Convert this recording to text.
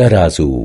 Tarazu.